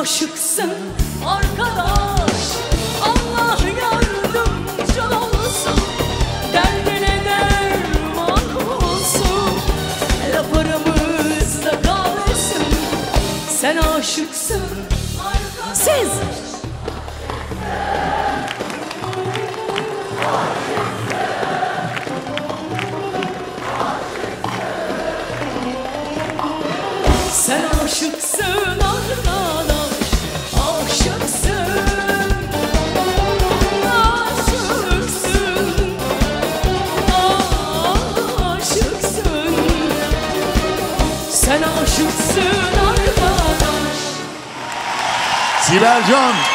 aşıksın arkadaş. Allah yardımcın olsun. Derdine derman olsun. Laf aramızda kalsın. Sen aşıksın arkadaş. Siz! Bilal John.